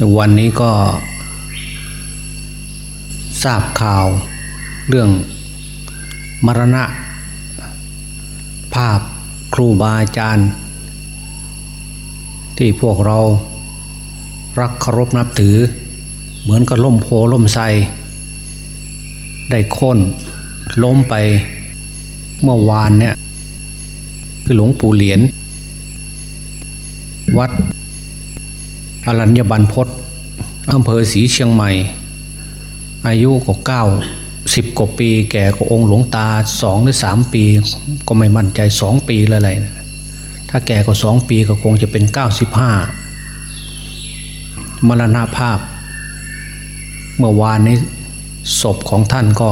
วันนี้ก็ทราบข่าวเรื่องมรณะ ภาพครูบาอาจารย์ ที่พวกเรารักเคารพนับถือ เหมือนกับล่มโพล่มไทรได้ค่นล้มไปเมื่อวานเนี่ยคือหลวงปู่เหรียญวัด อรัญญบันพศอำเภอศรีเชียงใหม่ อายุก็เก้าสิบกว่าปีแก่กว่าองค์หลวงตาสองหรือสามปี ก็ไม่มั่นใจสองปีอะไรถ้าแก่กว่าสองปีก็คงจะเป็นเก้าสิบห้ามรณภาพ เมื่อวานนี้ศพของท่านก็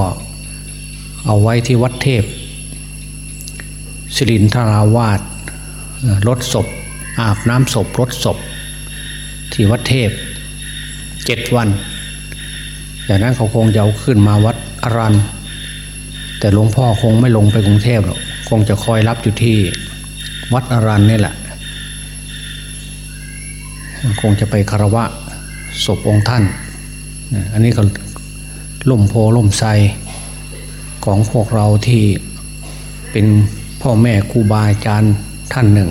เอาไว้ที่วัดเทพสิรินทราวาสรถศพ อาบน้ำศพรถศพ ที่วัดเทพเจ็ดวัน จากนั้นเขาคงจะเอาขึ้นมาวัดอรันแต่หลวงพ่อคงไม่ลงไปกรุงเทพหรอกคงจะคอยรับอยู่ที่วัดอรันนี่แหละ คงจะไปคารวะศพองค์ท่าน อันนี้ก็ล่มโพล่มไทรของพวกเราที่เป็นพ่อแม่ครูบาอาจารย์ท่านหนึ่ง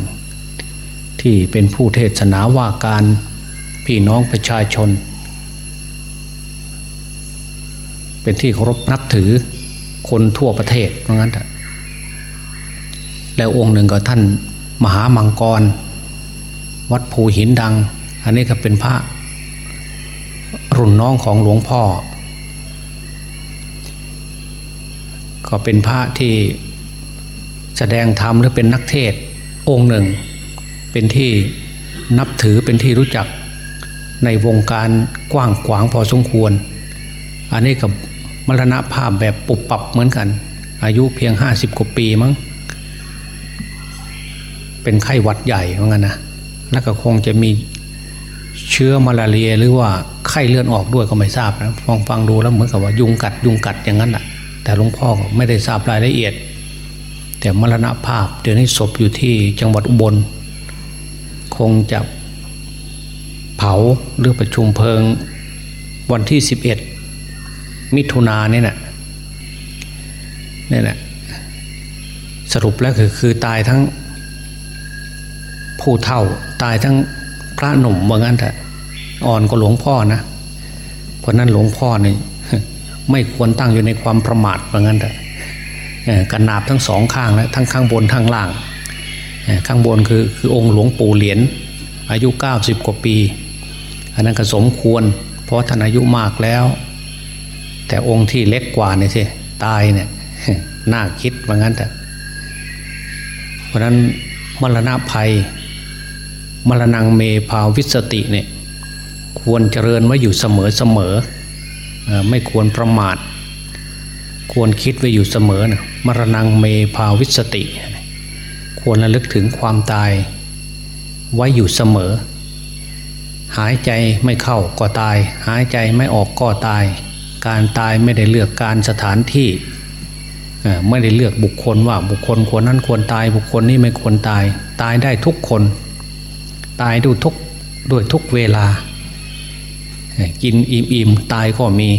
ที่เป็นผู้เทศนาว่าการ พี่น้องประชาชน เป็นที่เคารพนับถือคนทั่วประเทศเพราะงั้นแล้วองค์หนึ่งก็ท่านมหามังกร วัดภูหินดัง อันนี้ก็เป็นพระรุ่นน้องของหลวงพ่อ ก็เป็นพระที่แสดงธรรมหรือเป็นนักเทศองค์หนึ่ง เป็นที่นับถือเป็นที่รู้จัก ในวงการกว้างขวางพอสมควร อันนี้กับมรณภาพแบบปุบปับเหมือนกัน อายุเพียงห้าสิบกว่าปีมั้ง เป็นไข้หวัดใหญ่เหมือนกันนะแล้วก็คงจะมีเชื้อมาลาเรียหรือว่าไข้เลือดออกด้วยก็ไม่ทราบนะฟังฟังดูแล้วเหมือนกับว่ายุงกัดยุงกัดอย่างนั้นแหละแต่หลวงพ่อไม่ได้ทราบรายละเอียด แต่มรณภาพเดี๋ยวนี้ศพอยู่ที่จังหวัดอุบล คงจะ เผาหรือประชุมเพลิงวันที่สิบเอ็ดมิถุนาเนี่ยนะเนี่ยนะสรุปแล้วคือคือตายทั้งผู้เฒ่าตายทั้งพระหนุ่มว่างั้นแต่อ่อนก็หลวงพ่อนะเพราะนั้นหลวงพ่อนี่ไม่ควรตั้งอยู่ในความประมาทว่างั้นแต่กันนาบทั้งสองข้างแล้วทั้งข้างบนข้างล่าง ข้างบนคือคือองค์หลวงปู่เหรียญอายุ 90 กว่าปี อันนั้นก็สมควร เพราะท่านอายุมากแล้ว แต่องค์ที่เล็กกว่านี่สิตายเนี่ยน่าคิดว่างั้นแต่เพราะนั้นมรณะภัย มรณงเมภาวิสติเนี่ยควรเจริญไว้อยู่เสมอเสมอไม่ควรประมาท ควรคิดไว้อยู่เสมอนะมรณงเมภาวิสติ ควรระลึกถึงความตายไว้อยู่เสมอ หายใจไม่เข้าก็ตาย หายใจไม่ออกก็ตาย การตายไม่ได้เลือกการสถานที่ไม่ได้เลือกบุคคลว่าบุคคลควรนั้นควรตายบุคคลนี้ไม่ควรตาย ตายได้ทุกคน ตายด้วยทุกด้วยทุกเวลา กินอิ่มอิ่มตายก็มี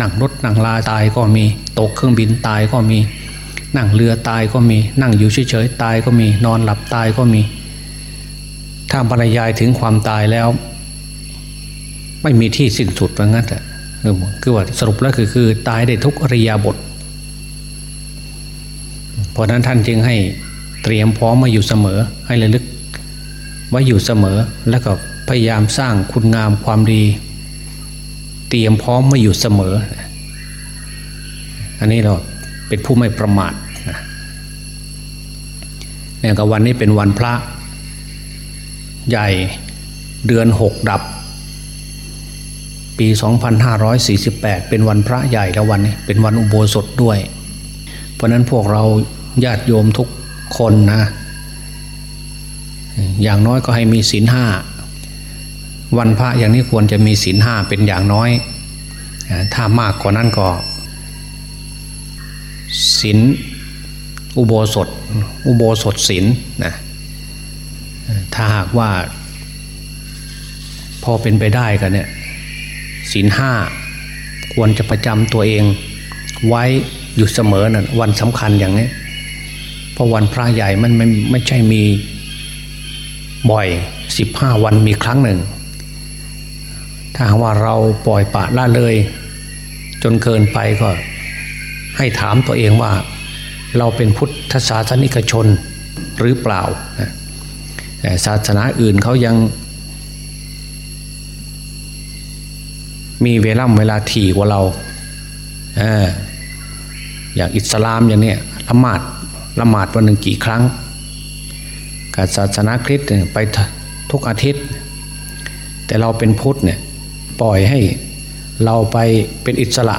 นั่งรถนั่งลาตายก็มีตกเครื่องบินตายก็มี นั่งเรือตายก็มี นั่งอยู่เฉยๆตายก็มี นอนหลับตายก็มี ถ้าบรรยายถึงความตายแล้ว ไม่มีที่สิ้นสุดว่างั้นแต่คือว่าสรุปแล้วคือคือ ตายได้ทุกอริยาบท เพราะนั้นท่านจึงให้เตรียมพร้อมมาอยู่เสมอ ให้ระลึกไว้อยู่เสมอแล้วก็พยายามสร้างคุณงามความดี เตรียมพร้อมมาอยู่เสมอ อันนี้เราเป็นผู้ไม่ประมาทเนี่ยกับวันนี้เป็นวันพระ ใหญ่เดือนหกดับ ปี 2548 เป็นวันพระใหญ่แล้ววันนี้เป็นวันอุโบสถด้วย เพราะนั้นพวกเราญาติโยมทุกคนนะ อย่างน้อยก็ให้มีศีลห้าวันพระอย่างนี้ควรจะมีศีลห้าเป็นอย่างน้อย ถ้ามากกว่านั้นก็ศีลอุโบสถ อุโบสถศีลนะ ถ้าหากว่า พอเป็นไปได้กันเนี่ยศีลห้าควรจะประจำตัวเองไว้อยู่เสมอนะ่ะวันสำคัญอย่างนี้เพราะวันพระใหญ่มันไม่ไม่ใช่มีบ่อยสิบห้าวันมีครั้งหนึ่ง ถ้าหากว่าเราปล่อยปะละเลย จนเกินไปก็ ให้ถามตัวเองว่า เราเป็นพุทธศาสนิกชนหรือเปล่าแต่ ศาสนาอื่นเขายัง มีเวลาเวลาถี่กว่าเราเอออย่างอิสลามอย่างเนี้ยละหมาดละหมาดวันหนึ่งกี่ครั้งกับศาสนาคริสต์เนี่ยไปทุกอาทิตย์ แต่เราเป็นพุทธเนี่ยปล่อยให้เราไปเป็นอิสระ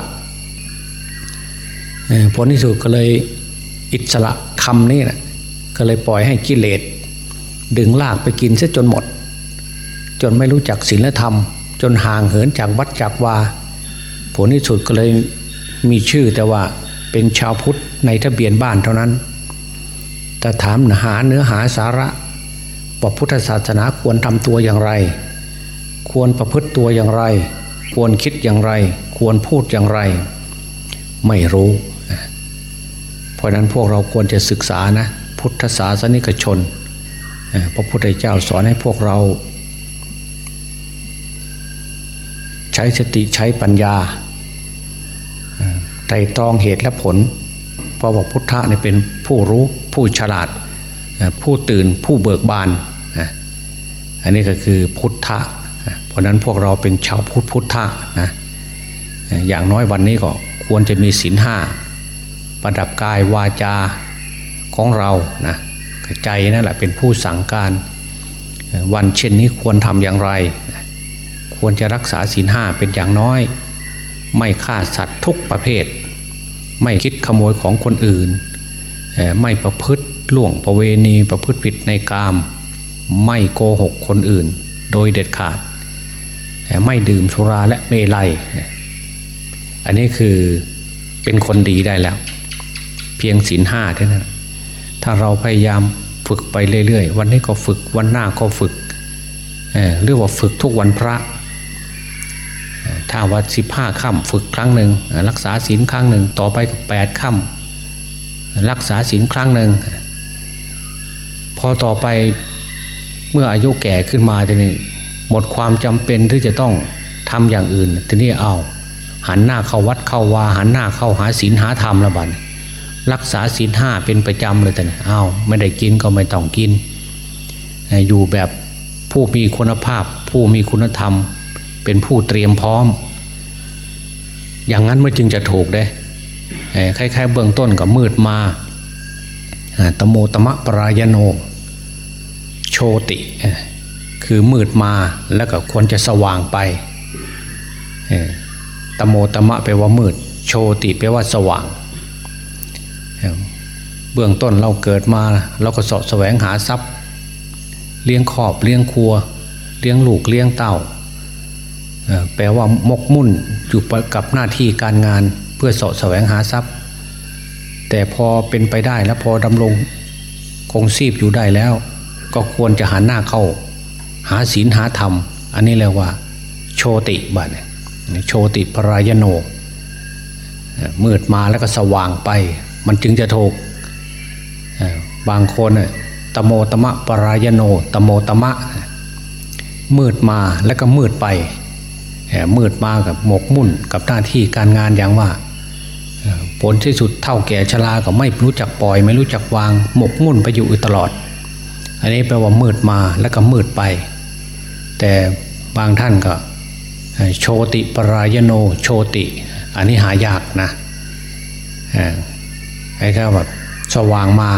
ผลที่สุดก็เลยอิสระคำนี้นะก็เลยปล่อยให้กิเลส ดึงลากไปกินซะจนหมด จนไม่รู้จักศีลธรรม จนห่างเหินจากวัดจากวา ผลที่สุดก็เลยมีชื่อแต่ว่าเป็นชาวพุทธในทะเบียนบ้านเท่านั้นแต่ถามหาเนื้อหาสาระว่าพุทธศาสนาควรทำตัวอย่างไร ควรประพฤติตัวอย่างไร ควรคิดอย่างไร ควรพูดอย่างไร ไม่รู้ เพราะนั้นพวกเราควรจะศึกษานะ พุทธศาสนิกชน พระพุทธเจ้าสอนให้พวกเรา ใช้สติใช้ปัญญาไตรตรองเหตุและผล เพราะว่าพุทธะเนี่ยเป็นผู้รู้ผู้ฉลาด ผู้ตื่นผู้เบิกบาน อันนี้ก็คือพุทธะ เพราะนั้นพวกเราเป็นชาวพุทธพุทธะนะอย่างน้อยวันนี้ก็ควรจะมีศีลห้าประดับกายวาจาของเรานะ ใจนั่นแหละเป็นผู้สั่งการ วันเช่นนี้ควรทำอย่างไร ควรจะรักษาศีลห้าเป็นอย่างน้อย ไม่ฆ่าสัตว์ทุกประเภท ไม่คิดขโมยของคนอื่น ไม่ประพฤติล่วงประเวณีประพฤติผิดในกาม ไม่โกหกคนอื่น โดยเด็ดขาด ไม่ดื่มสุราและเมลัย อันนี้คือเป็นคนดีได้แล้ว เพียงศีลห้าเท่านั้น ถ้าเราพยายามฝึกไปเรื่อยๆ วันนี้ก็ฝึกวันหน้าก็ฝึกเรียกว่าฝึกทุกวันพระ ถ้าวันสิบห้าค่ำฝึกครั้งหนึ่งรักษาศีลครั้งหนึ่งต่อไปแปดค่ำรักษาศีลครั้งหนึ่งพอต่อไปเมื่ออายุแก่ขึ้นมาทีนี้หมดความจำเป็นที่จะต้องทำอย่างอื่นทีนี้เอา หันหน้าเข้าวัดเข้าวาหันหน้าเข้าหาศีลหาธรรมละบัด รักษาศีลห้าเป็นประจำเลยแต่เนี่ยอ้าวไม่ได้กินก็ไม่ต้องกิน อยู่แบบผู้มีคุณภาพ ผู้มีคุณธรรม เป็นผู้เตรียมพร้อม อย่างนั้นมันจึงจะถูกได้คล้ายๆ เบื้องต้นกับมืดมาตโมตมะปรายโน โชติ คือมืดมาแล้วก็ควรจะสว่างไปตโมตมะแปลว่ามืด โชติแปลว่าสว่าง เบื้องต้นเราเกิดมาเราก็สาะแสวงหาทรัพย์ เลี้ยงขอบเลี้ยงครัว เลี้ยงลูกเลี้ยงเต่าแปลว่ามกมุ่นอยู่กับหน้าที่การงานเพื่อสาะแสวงหาทรัพย์ แต่พอเป็นไปได้แล้วพอดำรงคงชีพอยู่ได้แล้ว ก็ควรจะหันหน้าเข้า หาศีลหาธรรม อันนี้เรียกว่า โชติบัตโชติปรายโนมืดมาแล้วก็สว่างไป มันจึงจะถูก บางคนตโมตมะปรายโนตโมตมะ มืดมาแล้วก็มืดไป มืดมากับหมกมุ่นกับหน้าที่การงานอย่างว่า ผลที่สุดเท่าแก่ชราก็ไม่รู้จักปล่อย ไม่รู้จักวางหมกมุ่นไปอยู่ตลอด อันนี้แปลว่ามืดมาแล้วก็มืดไป แต่บางท่านก็โชติปรายโนโชติ อันนี้หายากนะไอ้ข้าแบบสว่างมา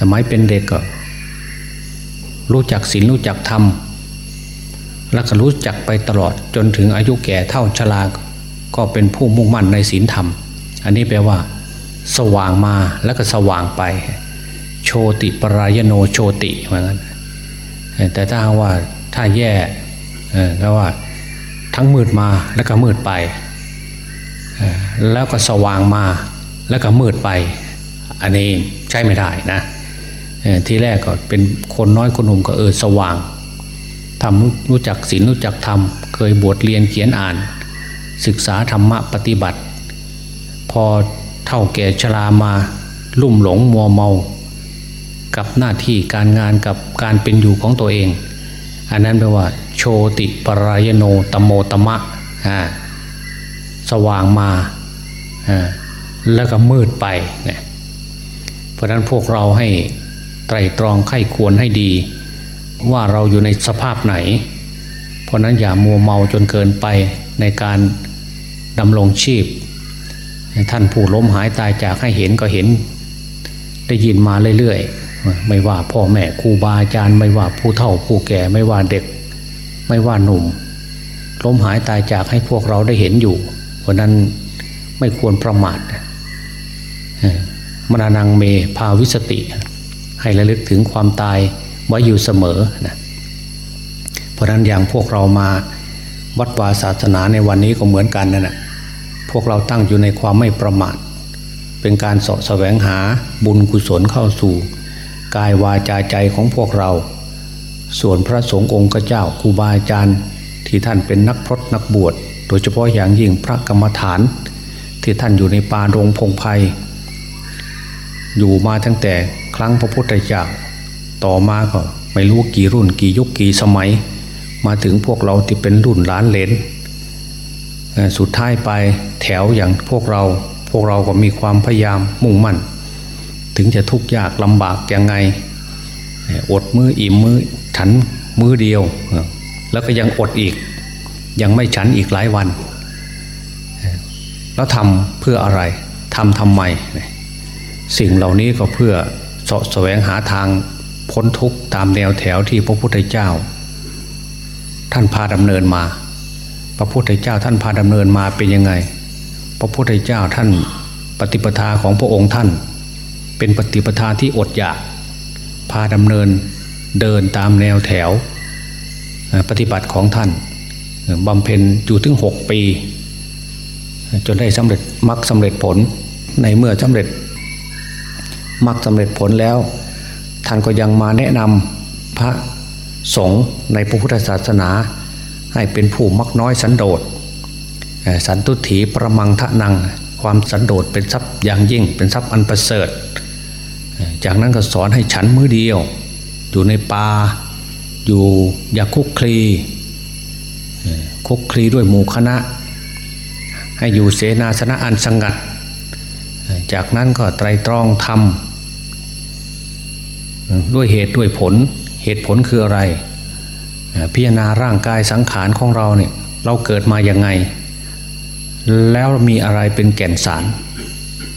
สมัยเป็นเด็กก็ รู้จักศีลรู้จักธรรมแล้วก็รู้จักไปตลอดจนถึงอายุแก่เท่าชราก็เป็นผู้มุ่งมั่นในศีลธรรม อันนี้แปลว่า สว่างมาแล้วก็สว่างไป โชติปรายโนโชติเหมือนกันแต่ถ้าว่าถ้าแย่ก็ว่าทั้งมืดมาแล้วก็มืดไปแล้วก็สว่างมาแล้วก็มืดไป อันนี้ใช่ไม่ได้นะ ทีแรกก็เป็นคนน้อยคนหนุ่มก็เออสว่างทำรู้จักศีลรู้จักธรรม เคยบวชเรียนเขียนอ่าน ศึกษาธรรมะปฏิบัติ พอเท่าแก่ชรามาลุ่มหลงมัวเมา กับหน้าที่การงานกับการเป็นอยู่ของตัวเอง อันนั้นแปลว่า โชติปรายโนตโมตมะสว่างมาแล้วก็มืดไปเนี่ยเพราะนั้นพวกเราให้ ไตรตรองไข้ควรให้ดี ว่าเราอยู่ในสภาพไหน เพราะนั้นอย่ามัวเมาจนเกินไปในการดำรงชีพ ท่านผู้ล้มหายตายจากให้เห็นก็เห็น ได้ยินมาเรื่อยๆ ไม่ว่าพ่อแม่ครูบาอาจารย์ ไม่ว่าผู้เฒ่าผู้แก่ไม่ว่าเด็ก ไม่ว่าหนุ่ม ล้มหายตายจากให้พวกเราได้เห็นอยู่ เพราะนั้นไม่ควรประมาทมนานังเมภาวิสติ ให้ระลึกถึงความตายไว้อยู่เสมอนะเพราะนั้นอย่างพวกเรามาวัดวาศาสนาในวันนี้ก็เหมือนกันนั่นแหะพวกเราตั้งอยู่ในความไม่ประมาท เป็นการสาะแสวงหาบุญกุศลเข้าสู่ กายวาจาใจของพวกเรา ส่วนพระสงฆ์องค์เจ้าครูบาอาจารย์ที่ท่านเป็นนักพรตนักบวช โดยเฉพาะอย่างยิ่งพระกรรมฐาน ที่ท่านอยู่ในป่ารงพงไพ่อยู่มาตั้งแต่ รั้งพระพุทธเจ้าต่อมาก็ไม่รู้กี่รุ่นกี่ยุคกี่สมัย มาถึงพวกเราที่เป็นรุ่นล้านเลนสุดท้ายไปแถวอย่างพวกเราพวกเราก็มีความพยายามมุ่งมั่น ถึงจะทุกข์ยากลำบากยังไง อดมืออิ่มมือฉันมือเดียว แล้วก็ยังอดอีก ยังไม่ฉันอีกหลายวัน แล้วทำเพื่ออะไรทำทำไม สิ่งเหล่านี้ก็เพื่อ สะแสวงหาทางพ้นทุกข์ตามแนวแถวที่พระพุทธเจ้า ท่านพาดำเนินมา พระพุทธเจ้าท่านพาดำเนินมาเป็นยังไง พระพุทธเจ้าท่านปฏิปทาของพระองค์ท่าน เป็นปฏิปทาที่อดอยาก พาดำเนินเดินตามแนวแถว ปฏิบัติของท่านบำเพ็ญอยู่ถึงหกปี จนได้สำเร็จมรรคสำเร็จผลในเมื่อสำเร็จ มักสำเร็จผลแล้ว ท่านก็ยังมาแนะนำพระสงฆ์ในพระพุทธศาสนา ให้เป็นผู้มักน้อยสันโดษสันตุถีประมังทะนัง ความสันโดษเป็นทรัพย์อย่างยิ่งเป็นทรัพย์อันประเสริฐ จากนั้นก็สอนให้ฉันมือเดียว อยู่ในป่าอยู่อย่าคุกคลีคุกคลีด้วยหมู่คณะ ให้อยู่เสนาสนะอันสงัด จากนั้นก็ไตรตรองธรรม ด้วยเหตุด้วยผล เหตุผลคืออะไร พิจารณาร่างกายสังขารของเราเนี่ยเราเกิดมาอย่างไง แล้วมีอะไรเป็นแก่นสาร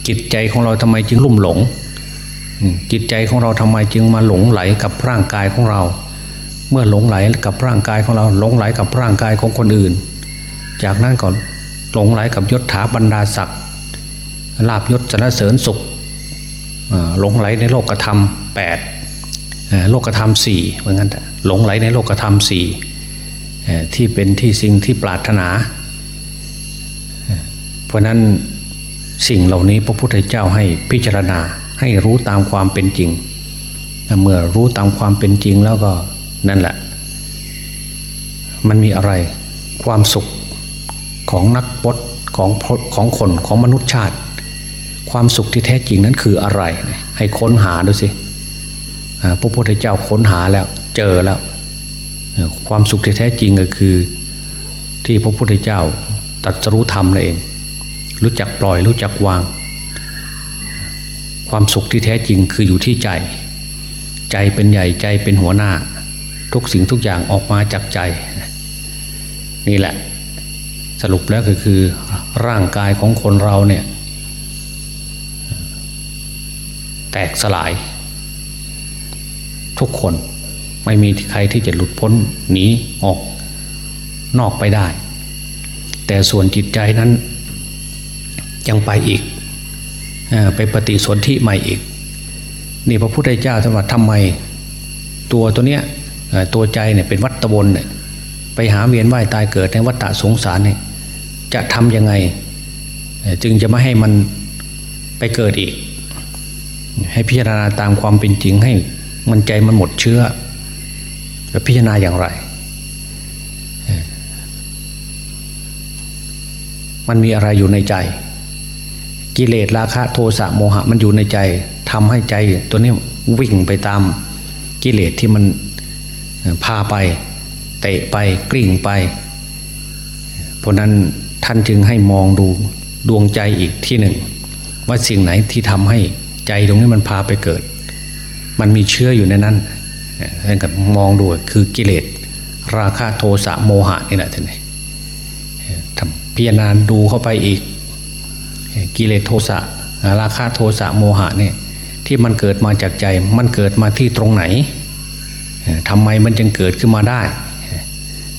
จิตใจของเราทำไมจึงลุ่มหลง จิตใจของเราทำไมจึงมาหลงไหลกับร่างกายของเรา เมื่อหลงไหลกับร่างกายของเราหลงไหลกับร่างกายของคนอื่น จากนั้นก่อนหลงไหลกับยศถาบรรดาศักดิ์ลาบยศสรรเสริญสุขหลงไหลในโลกธรรมแปด โลกธรรมสี่เหมือนกันหลงไหลในโลกธรรมสี่ที่เป็นที่สิ่งที่ปรารถนา เพราะนั้นสิ่งเหล่านี้พระพุทธเจ้าให้พิจารณาให้รู้ตามความเป็นจริง เมื่อรู้ตามความเป็นจริงแล้วก็นั่นแหละ มันมีอะไรความสุขของนักปดของของคนของมนุษยชาติ ความสุขที่แท้จริงนั้นคืออะไร ให้ค้นหาดูสิ พระพุทธเจ้าค้นหาแล้วเจอแล้ว ความสุขที่แท้จริงก็คือ ที่พระพุทธเจ้าตัดสรู้ธรรมนั่นเอง รู้จักปล่อยรู้จักวาง ความสุขที่แท้จริงคืออยู่ที่ใจ ใจเป็นใหญ่ใจเป็นหัวหน้า ทุกสิ่งทุกอย่างออกมาจากใจ นี่แหละ สรุปแล้วก็คือร่างกายของคนเราเนี่ย แตกสลาย ทุกคน ไม่มีใครที่จะหลุดพ้นหนีออกนอกไปได้ แต่ส่วนจิตใจนั้นยังไปอีกไปปฏิสนธิใหม่อีก นี่พระพุทธเจ้าท่านว่าทำไม ตัวตัวเนี้ยตัวใจเนี่ยเป็นวัตวนเนี่ยไปหาเวียนว่ายตายเกิดในวัฏฏะสงสารเนี่ยจะทำยังไง จึงจะไม่ให้มันไปเกิดอีก ให้พิจารณาตามความเป็นจริงให้ มันใจมันหมดเชื้อจะพิจารณาอย่างไร มันมีอะไรอยู่ในใจ กิเลสราคะโทสะโมหะ มันอยู่ในใจทำให้ใจตัวนี้วิ่งไปตามกิเลสที่มันพาไป เตะไปกลิ่งไป เพราะนั้นท่านจึงให้มองดูดวงใจอีกที่หนึ่ง ว่าสิ่งไหนที่ทำให้ใจตรงนี้มันพาไปเกิด มันมีเชื้ออยู่ในนั้นท่านก็มองดูคือกิเลสราคะโทสะโมหะนี่แหละท่านนี่พิจารณาดูเข้าไปอีกกิเลสโทสะราคะโทสะโมหะเนี่ยที่มันเกิดมาจากใจ มันเกิดมาที่ตรงไหนทำไมมันจึงเกิดขึ้นมาได้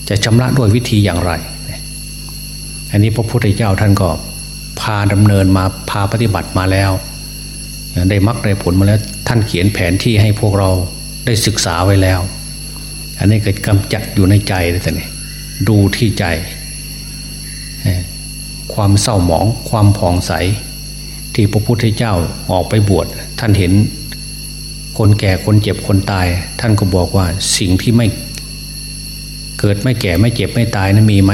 จะชำระด้วยวิธีอย่างไร อันนี้พระพุทธเจ้าท่านก็พาดำเนินมาพาปฏิบัติมาแล้ว ได้มรรคได้ผลมาแล้วท่านเขียนแผนที่ให้พวกเราได้ศึกษาไว้แล้ว อันนี้เกิดกำจัดอยู่ในใจเลยแต่นี่ดูที่ใจ ความเศร้าหมองความผ่องใส ที่พระพุทธเจ้าออกไปบวชท่านเห็นคนแก่คนเจ็บคนตาย ท่านก็บอกว่าสิ่งที่ไม่เกิดไม่แก่ไม่เจ็บไม่ตายนะั้นมีไหม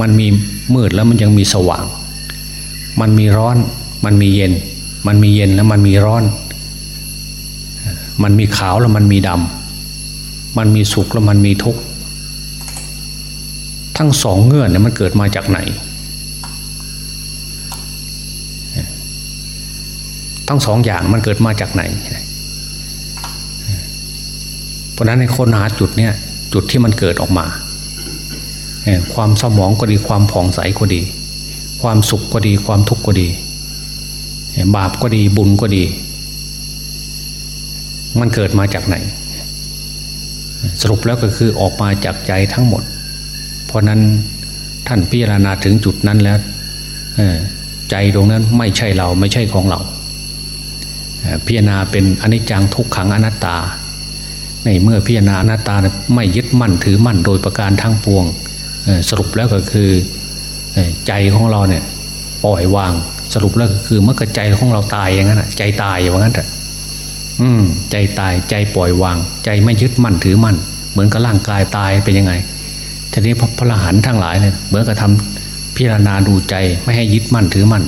มันมีมืดแล้วมันยังมีสว่าง มันมีร้อน มันมีเย็น มันมีเย็นแล้วมันมีร้อน มันมีขาวแล้วมันมีดำมันมีสุขแล้วมันมีทุกข์ทั้งสองเงื่อนเนี่ยมันเกิดมาจากไหน ทั้งสองอย่างมันเกิดมาจากไหน เพราะนั้นในคนหาจุดเนี่ยจุดที่มันเกิดออกมา ความสมองก็ดีความผ่องใสก็ดี ความสุขก็ดีความทุกข์ก็ดี บาปก็ดีบุญก็ดี มันเกิดมาจากไหน สรุปแล้วก็คือออกมาจากใจทั้งหมด เพราะนั้นท่านพิจารณาถึงจุดนั้นแล้วใจตรงนั้นไม่ใช่เราไม่ใช่ของเรา พิจารณาเป็นอนิจจังทุกขังอนัตตา ในเมื่อพิจารณาอนัตตาไม่ยึดมั่นถือมั่นโดยประการทั้งปวง สรุปแล้วก็คือใจของเราเนี่ยปล่อยวาง สรุปแล้วก็คือเมื่อใจของเราตายอย่างนั้นใจตายอย่างนั้นแหละอืม ใจตายใจปล่อยวาง ใจไม่ยึดมั่นถือมั่น เหมือนกับร่างกายตายเป็นยังไงทีนี้พระพระหันทั้งหลายเนี่ยเหมือนกับทำพิจารณาดูใจไม่ให้ยึดมั่นถือมั่น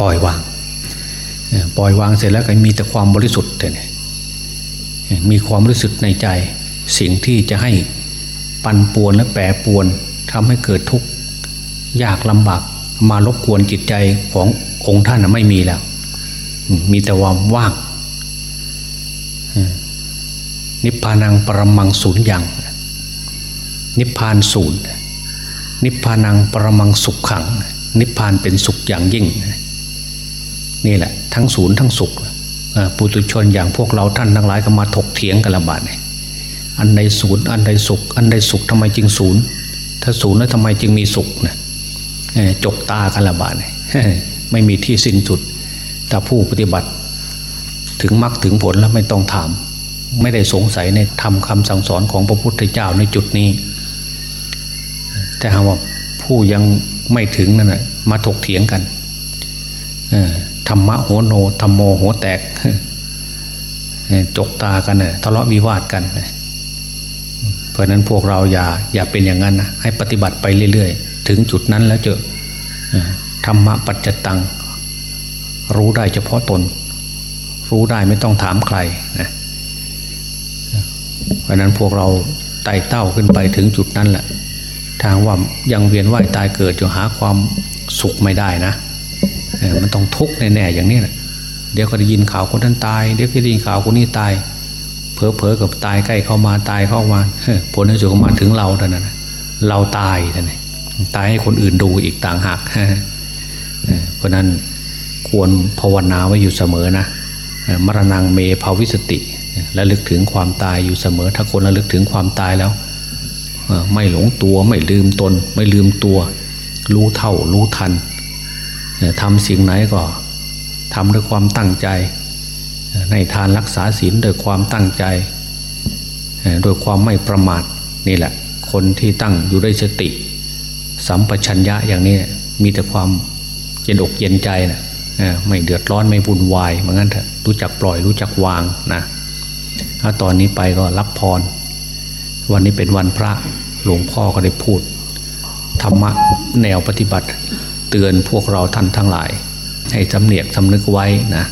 ปล่อยวางปล่อยวางเสร็จแล้วก็มีแต่ความบริสุทธิ์เนี่ยมีความรู้สึกในใจสิ่งที่จะให้ปั่นป่วนและแปรปวนทำให้เกิดทุกข์ยากลำบาก มารบกวนจิตใจขององค์ท่านไม่มีแล้ว มีแต่ความว่าง นิพพานังปรมังศูนย์อย่าง นิพพานศูนย์ นิพพานังปรมังสุขขัง นิพพานเป็นสุขอย่างยิ่ง นี่แหละ ทั้งศูนย์ทั้งสุขปุตุชนอย่างพวกเราท่านทั้งหลายก็มาถกเถียงกันละบาดเนี่ยอันใดศูนย์อันใดสุข อันใดสุขทำไมจึงศูนย์ ถ้าศูนย์แล้วทำไมจึงมีสุขนะ จกตากันละบาดเนี่ยไม่มีที่สิ้นสุดแต่ผู้ปฏิบัติถึงมรรคถึงผลแล้วไม่ต้องถาม ไม่ได้สงสัยในทำคำสั่งสอนของพระพุทธเจ้าในจุดนี้ แต่หากว่าผู้ยังไม่ถึงนั่นแหะมาถกเถียงกันธรรมะโหโนธรรมโมโหแตกจกตากันเนี่ยทะเลาะวิวาทกัน เพราะนั้นพวกเราอย่าอย่าเป็นอย่างนั้นนะให้ปฏิบัติไปเรื่อยๆ ถึงจุดนั้นแล้วเจอธรรมะปัจจตัง รู้ได้เฉพาะตน รู้ได้ไม่ต้องถามใครนะเพราะนั้นพวกเราไต่เต้าขึ้นไปถึงจุดนั้นแหละทางว่ายังเวียนว่ายตายเกิดจะหาความสุขไม่ได้นะมันต้องทุกข์แน่ๆอย่างนี้แหละเดี๋ยวก็ได้ยินข่าวคนนั้นตาย เดี๋ยวก็ได้ยินข่าวคนนี้ตายเพอเพอกับตายใกล้เข้ามาตายเข้ามาผลในสุดก็มาถึงเราแต่นั้นเราตายแต่นี่ ตายให้คนอื่นดูอีกต่างหากเพราะนั้นควรภาวนาไว้อยู่เสมอนะมรณงเมภาวิสติและลึกถึงความตายอยู่เสมอ ถ้าคนระลึกถึงความตายแล้ว ไม่หลงตัวไม่ลืมตน ไม่ลืมตัว รู้เท่ารู้ทันทำสิ่งไหนก็ทำด้วยความตั้งใจ ในทานรักษาศีลโดยความตั้งใจโดยความไม่ประมาทนี่แหละ คนที่ตั้งอยู่ด้วยสติ สัมปชัญญะอย่างนี้มีแต่ความเย็นอกเย็นใจนะไม่เดือดร้อนไม่วุ่นวายเหมือนกันเถอะรู้จักปล่อยรู้จักวางนะถ้าตอนนี้ไปก็รับพร วันนี้เป็นวันพระหลวงพ่อก็ได้พูดทรรมะแนวปฏิบัติ เตือนพวกเราท่านทั้งหลาย ให้สำเนียกสำนึกไว้นะ